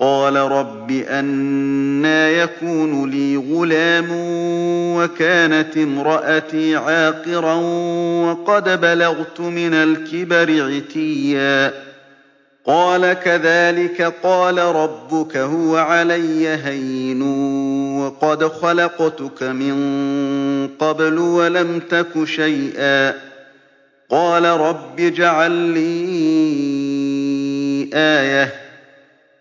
قَالَ رَبِّ أَنَّىٰ يَكُونُ لِي غُلَامٌ وَكَانَتِ امْرَأَتِي عَاقِرًا وَقَدْ بَلَغْتُ مِنَ الْكِبَرِ عِتِيًّا. قَالَ كَذَٰلِكَ قَالَ رَبُّكَ هُوَ عَلَيَّ هَيِّنٌ وَقَدْ خَلَقْتُكَ مِن قَبْلُ وَلَمْ تَكُ شَيْئًا. قَالَ رَبِّ اجْعَل لِّي آيَةً ۖ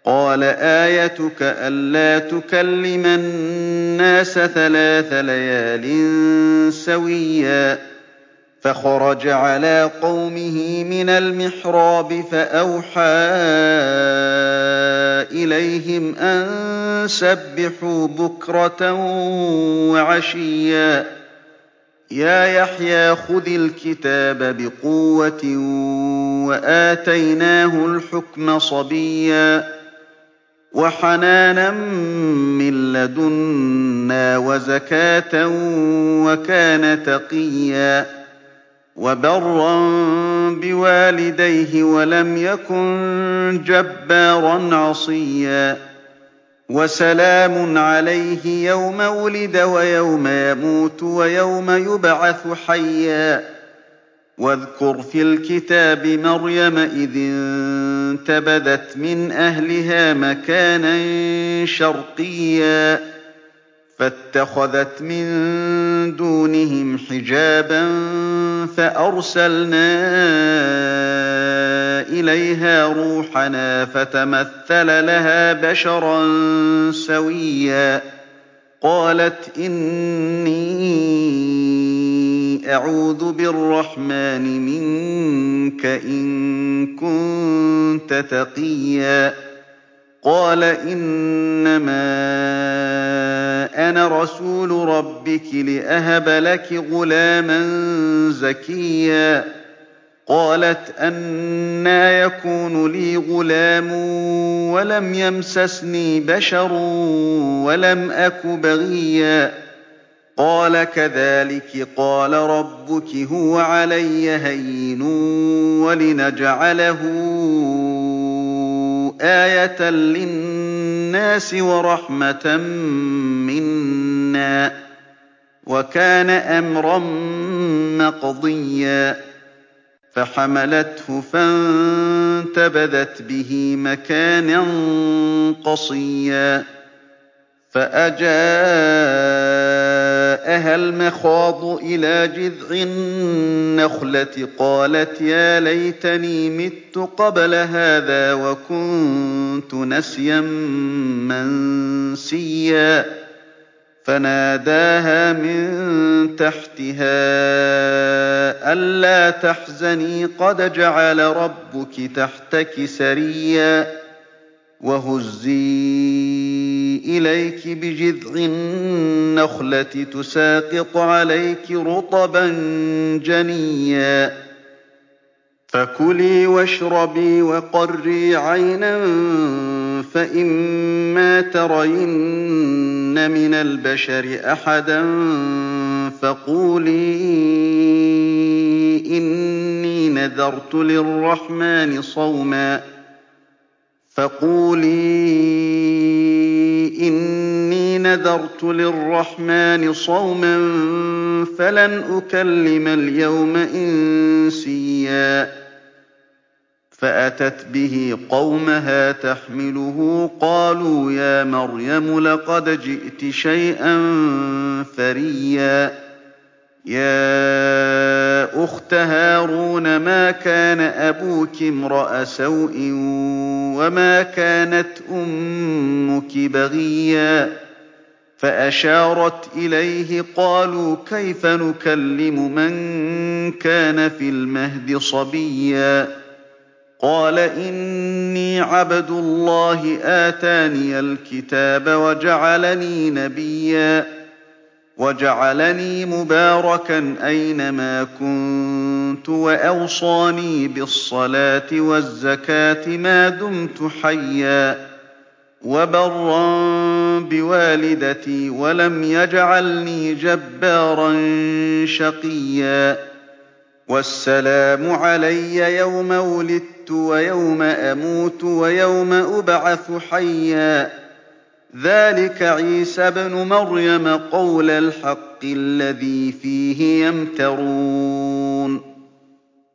قَالَ آيَتُكَ أَلَّا تُكَلِّمَ النَّاسَ ثَلَاثَ لَيَالٍ سَوِيًّا فَخَرَجَ عَلَىٰ قَوْمِهِ مِنَ الْمِحْرَابِ فَأَوْحَىٰ إِلَيْهِمْ أَن سَبِّحُوا بُكْرَةً وَعَشِيًّا. يَا يَحْيَىٰ خُذِ الْكِتَابَ بِقُوَّةٍ ۖ وَآتَيْنَاهُ الْحُكْمَ صَبِيًّا. وَحَنَانًا مِّن لَّدُنَّا وَزَكَاةً وَكَانَ تَقِيًّا وَبَرًّا بِوَالِدَيْهِ وَلَمْ يَكُن جَبَّارًا عَصِيًّا وَسَلَامٌ عَلَيْهِ يَوْمَ وُلِدَ وَيَوْمَ يَمُوتُ وَيَوْمَ يُبْعَثُ حَيًّا وَاذْكُرْ فِي الْكِتَابِ مَرْيَمَ إِذِ انتَبَذَتْ مِنْ أَهْلِهَا مَكَانًا شَرْقِيًّا فَاتَّخَذَتْ مِن دُونِهِمْ حِجَابًا فَأَرْسَلْنَا إِلَيْهَا رُوحَنَا فَتَمَثَّلَ لَهَا بَشَرًا سَوِيًّا قَالَتْ إِنِّي أَعُوذُ بِالرَّحْمَٰنِ مِنكَ إِن كُنتَ تَقِيًّا. قَالَ إِنَّمَا أَنَا رَسُولُ رَبِّكِ لِأَهَبَ لَكِ غُلَامًا زَكِيًّا. قَالَتْ أَنَّىٰ يَكُونُ لِي غُلَامٌ وَلَمْ يَمْسَسْنِي بَشَرٌ وَلَمْ أَكُ بَغِيًّا. قَالَ كَذَٰلِكِ قَالَ رَبُّكِ هُوَ عَلَيَّ هَيِّنٌ وَلِنَجْعَلَهُ آيَةً لِّلنَّاسِ وَرَحْمَةً مِّنَّا ۚ وَكَانَ أَمْرًا مَّقْضِيًّا فَحَمَلَتْهُ فَانتَبَذَتْ بِهِ مَكَانًا قَصِيًّا فَأَجَاءَهَا الْمَخَاضُ إِلَىٰ جِذْعِ النَّخْلَةِ قَالَتْ يَا لَيْتَنِي مِتُّ قَبْلَ هَٰذَا وَكُنتُ نَسْيًا مَّنسِيًّا. فَنَادَاهَا مِن تَحْتِهَا أَلَّا تَحْزَنِي قَدْ جَعَلَ رَبُّكِ تَحْتَكِ سَرِيًّا. وَهُزِّي إِلَيْكِ بِجِذْعِ النَّخْلَةِ تُسَاقِطْ عَلَيْكِ رُطَبًا جَنِيًّا فَكُلِي وَاشْرَبِي وَقَرِّي عَيْنًا فَإِمَّا تَرَيِنَّ مِنَ الْبَشَرِ أَحَدًا فَقُولِي إِنِّي نَذَرْتُ لِلرَّحْمَٰنِ صَوْمًا فَقُولِي إِنِّي نَذَرْتُ لِلرَّحْمَٰنِ صَوْمًا فَلَنْ أُكَلِّمَ الْيَوْمَ إِنسِيًّا. فَأَتَتْ بِهِ قَوْمَهَا تَحْمِلُهُ قَالُوا يَا مَرْيَمُ لَقَدْ جِئْتِ شَيْئًا فَرِيًّا. يَا أُخْتَ هَارُونَ مَا كَانَ أَبُوكِ امْرَأَ سَوْءٍ وَمَا كَانَتْ أُمُّكِ بَغِيًّا؟ فَأَشَارَتْ إِلَيْهِ قَالُوا كَيْفَ نُكَلِّمُ مَن كَانَ فِي الْمَهْدِ صَبِيًّا؟ قَالَ إِنِّي عَبْدُ اللَّهِ آتَانِيَ الْكِتَابَ وَجَعَلَنِي نَبِيًّا. وَجَعَلَنِي مُبَارَكًا أَيْنَ مَا كُنتُ وَأَوْصَانِي بِالصَّلَاةِ وَالزَّكَاةِ مَا دُمْتُ حَيًّا وَبَرًّا بِوَالِدَتِي وَلَمْ يَجْعَلْنِي جَبَّارًا شَقِيًّا وَالسَّلَامُ عَلَيَّ يَوْمَ وُلِدتُّ وَيَوْمَ أَمُوتُ وَيَوْمَ أُبْعَثُ حَيًّا ذَٰلِكَ عِيسَى ابْنُ مَرْيَمَ قَوْلَ الْحَقِّ الَّذِي فِيهِ يَمْتَرُونَ.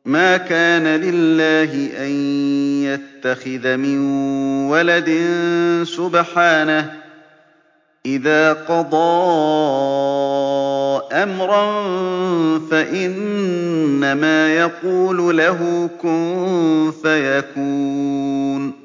مَا كَانَ لِلَّهِ أَن يَتَّخِذَ مِن وَلَدٍ ۖ سُبْحَانَهُ ۚ إِذَا قَضَىٰ أَمْرًا فَإِنَّمَا يَقُولُ لَهُ كُن فَيَكُونُ.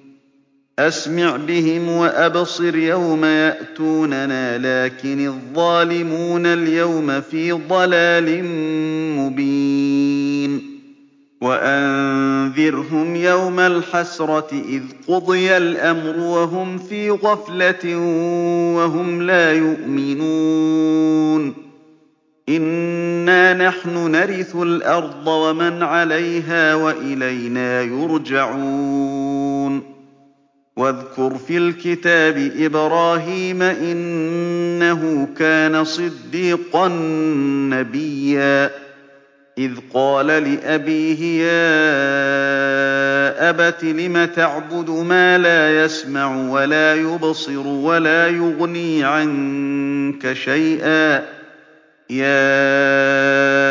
أَسْمِعْ بِهِمْ وَأَبْصِرْ يَوْمَ يَأْتُونَنَا لَٰكِنِ الظَّالِمُونَ الْيَوْمَ فِي ضَلَالٍ مُّبِينٍ. وَأَنذِرْهُمْ يَوْمَ الْحَسْرَةِ إِذْ قُضِيَ الْأَمْرُ وَهُمْ فِي غَفْلَةٍ وَهُمْ لَا يُؤْمِنُونَ. إِنَّا نَحْنُ نَرِثُ الْأَرْضَ وَمَنْ عَلَيْهَا وَإِلَيْنَا يُرْجَعُونَ. وَاذْكُرْ فِي الْكِتَابِ إِبْرَاهِيمَ ۚ إِنَّهُ كَانَ صِدِّيقًا نَّبِيًّا. إِذْ قَالَ لِأَبِيهِ يَا أَبَتِ لِمَ تَعْبُدُ مَا لَا يَسْمَعُ وَلَا يُبْصِرُ وَلَا يُغْنِي عَنكَ شَيْئًا ۚ؟ يَا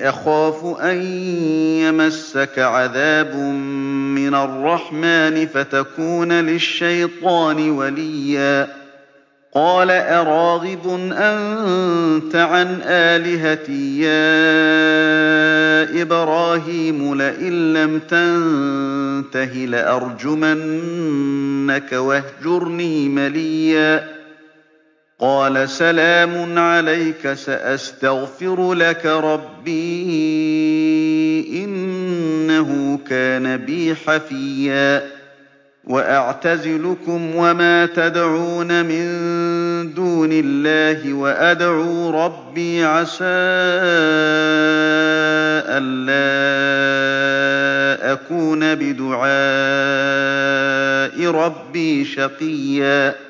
أَخَافُ أَن يَمَسَّكَ عَذَابٌ مِّنَ الرَّحْمَٰنِ فَتَكُونَ لِلشَّيْطَانِ وَلِيًّا. قَالَ أَرَاغِبٌ أَنتَ عَنْ آلِهَتِي؟ يَا إِبْرَاهِيمُ ۖ لَئِن لَّمْ تَنتَهِ لَأَرْجُمَنَّكَ وَاهْجُرْنِي مَلِيًّا. قَالَ سَلَامٌ عَلَيْكَ ۖ سَأَسْتَغْفِرُ لَكَ رَبِّي ۖ إِنَّهُ كَانَ بِي حَفِيًّا. وَأَعْتَزِلُكُمْ وَمَا تَدْعُونَ مِن دُونِ اللَّهِ وَأَدْعُو رَبِّي عَسَىٰ أَلَّا أَكُونَ بِدُعَاءِ رَبِّي شَقِيًّا.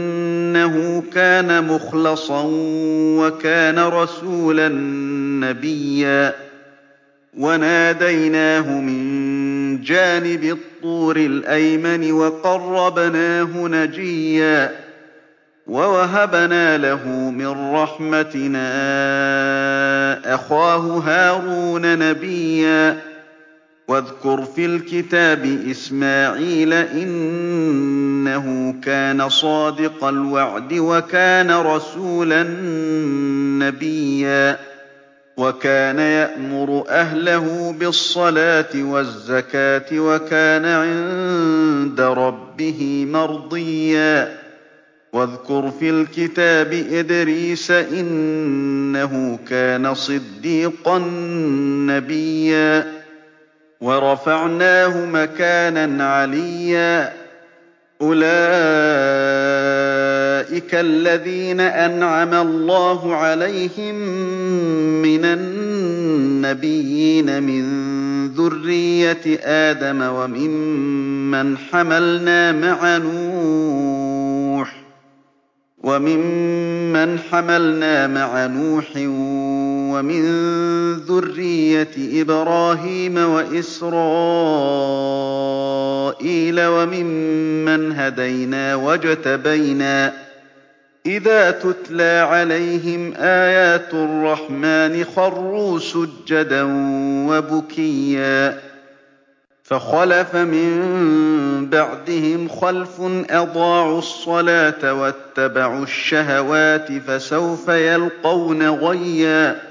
إِنَّهُ كَانَ مُخْلَصًا وَكَانَ رَسُولًا نَّبِيًّا. وَنَادَيْنَاهُ مِن جَانِبِ الطُّورِ الْأَيْمَنِ وَقَرَّبْنَاهُ نَجِيًّا. وَوَهَبْنَا لَهُ مِن رَّحْمَتِنَا أَخَاهُ هَارُونَ نَبِيًّا. وَاذْكُرْ فِي الْكِتَابِ إِسْمَاعِيلَ ۚ إِنَّهُ كَانَ صَادِقَ الْوَعْدِ وَكَانَ رَسُولًا نَّبِيًّا وَكَانَ يَأْمُرُ أَهْلَهُ بِالصَّلَاةِ وَالزَّكَاةِ وَكَانَ عِندَ رَبِّهِ مَرْضِيًّا. وَاذْكُرْ فِي الْكِتَابِ إِدْرِيسَ ۚ إِنَّهُ كَانَ صِدِّيقًا نَّبِيًّا. وَرَفَعْنَاهُ مَكَانًا عَلِيًّا. أُولَٰئِكَ الَّذِينَ أَنْعَمَ اللَّهُ عَلَيْهِم مِّنَ النَّبِيِّينَ مِن ذُرِّيَّةِ آدَمَ وَمِمَّنْ حَمَلْنَا مَعَ نُوحٍ وَمِن ذُرِّيَّةِ إِبْرَاهِيمَ وَإِسْرَائِيلَ وَمِمَّنْ هَدَيْنَا وَاجْتَبَيْنَا ۚ إِذَا تُتْلَىٰ عَلَيْهِمْ آيَاتُ الرَّحْمَٰنِ خَرُّوا سُجَّدًا وَبُكِيًّا فَخَلَفَ مِن بَعْدِهِمْ خَلْفٌ أَضَاعُوا الصَّلَاةَ وَاتَّبَعُوا الشَّهَوَاتِ ۖ فَسَوْفَ يَلْقَوْنَ غَيًّا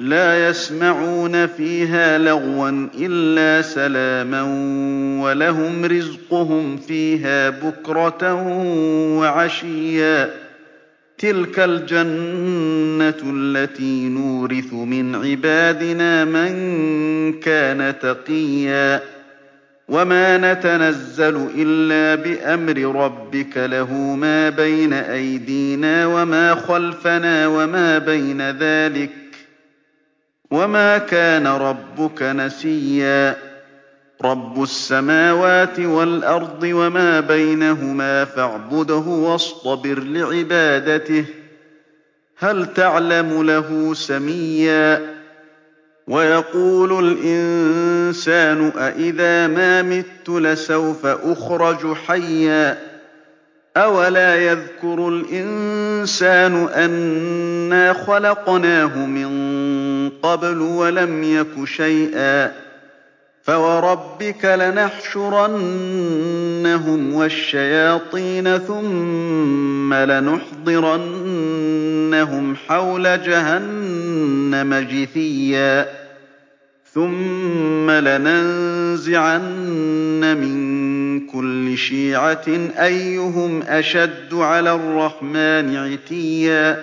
لَّا يَسْمَعُونَ فِيهَا لَغْوًا إِلَّا سَلَامًا ۖ وَلَهُمْ رِزْقُهُمْ فِيهَا بُكْرَةً وَعَشِيًّا ۚ. تِلْكَ الْجَنَّةُ الَّتِي نُورِثُ مِنْ عِبَادِنَا مَن كَانَ تَقِيًّا. وَمَا نَتَنَزَّلُ إِلَّا بِأَمْرِ رَبِّكَ ۖ لَهُ مَا بَيْنَ أَيْدِينَا وَمَا خَلْفَنَا وَمَا بَيْنَ ذَٰلِكَ. وَمَا كَانَ رَبُّكَ نَسِيًّا. رَّبُّ السَّمَاوَاتِ وَالْأَرْضِ وَمَا بَيْنَهُمَا فَاعْبُدْهُ وَاصْطَبِرْ لِعِبَادَتِهِ ۚ. هَلْ تَعْلَمُ لَهُ سَمِيًّا؟ وَيَقُولُ الْإِنسَانُ أَإِذَا مَا مِتُّ لَسَوْفَ أُخْرَجُ حَيًّا. أَوَلَا يَذْكُرُ الْإِنسَانُ أَنَّا خَلَقْنَاهُ مِن قَبْلُ وَلَمْ يَكُ شَيْئًا فَوَرَبِّكَ لَنَحْشُرَنَّهُمْ وَالشَّيَاطِينَ ثُمَّ لَنُحْضِرَنَّهُمْ حَوْلَ جَهَنَّمَ جِثِيًّا ثُمَّ لَنَنزِعَنَّ مِن كُلِّ شِيعَةٍ أَيُّهُمْ أَشَدُّ عَلَى الرَّحْمَٰنِ عِتِيًّا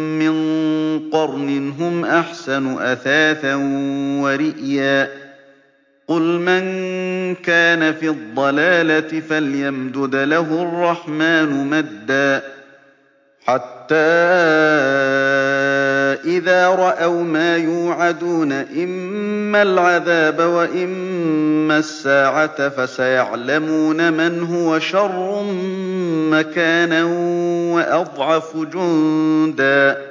قَرْنٍ هُمْ أَحْسَنُ أَثَاثًا وَرِئْيًا. قُلْ مَن كَانَ فِي الضَّلَالَةِ فَلْيَمْدُدْ لَهُ الرَّحْمَٰنُ مَدًّا. حَتَّىٰ إِذَا رَأَوْا مَا يُوعَدُونَ إِمَّا الْعَذَابَ وَإِمَّا السَّاعَةَ ۖ فَسَيَعْلَمُونَ مَنْ هُوَ شَرٌّ مَّكَانًا وَأَضْعَفُ جُندًا ۗ.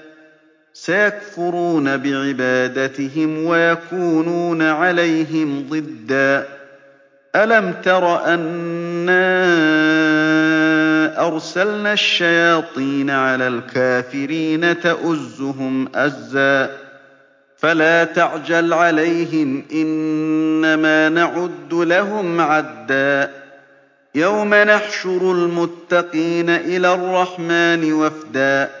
سَيَكْفُرُونَ بِعِبَادَتِهِمْ وَيَكُونُونَ عَلَيْهِمْ ضِدًّا. أَلَمْ تَرَ أَنَّا أَرْسَلْنَا الشَّيَاطِينَ عَلَى الْكَافِرِينَ تَؤُزُّهُمْ أَزًّا؟ فَلَا تَعْجَلْ عَلَيْهِمْ ۖ إِنَّمَا نَعُدُّ لَهُمْ عَدًّا. يَوْمَ نَحْشُرُ الْمُتَّقِينَ إِلَى الرَّحْمَٰنِ وَفْدًا.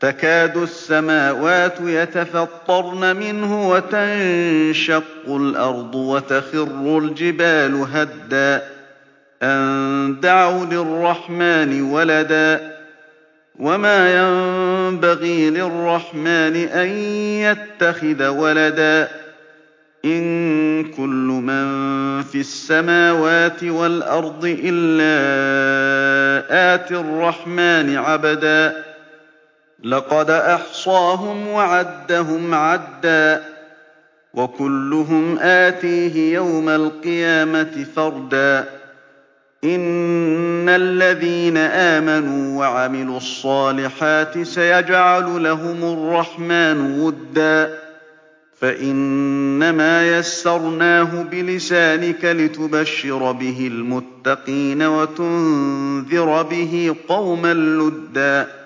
تَكَادُ السَّمَاوَاتُ يَتَفَطَّرْنَ مِنْهُ وَتَنشَقُّ الْأَرْضُ وَتَخِرُّ الْجِبَالُ هَدًّا أَن دَعَوْا لِلرَّحْمَٰنِ وَلَدًا وَمَا يَنبَغِي لِلرَّحْمَٰنِ أَن يَتَّخِذَ وَلَدًا إِن كُلُّ مَن فِي السَّمَاوَاتِ وَالْأَرْضِ إِلَّا آتِي الرَّحْمَٰنِ عَبْدًا لَّقَدْ أَحْصَاهُمْ وَعَدَّهُمْ عَدًّا وَكُلُّهُمْ آتِيهِ يَوْمَ الْقِيَامَةِ فَرْدًا. إِنَّ الَّذِينَ آمَنُوا وَعَمِلُوا الصَّالِحَاتِ سَيَجْعَلُ لَهُمُ الرَّحْمَٰنُ وُدًّا. فَإِنَّمَا يَسَّرْنَاهُ بِلِسَانِكَ لِتُبَشِّرَ بِهِ الْمُتَّقِينَ وَتُنذِرَ بِهِ قَوْمًا لُّدًّا.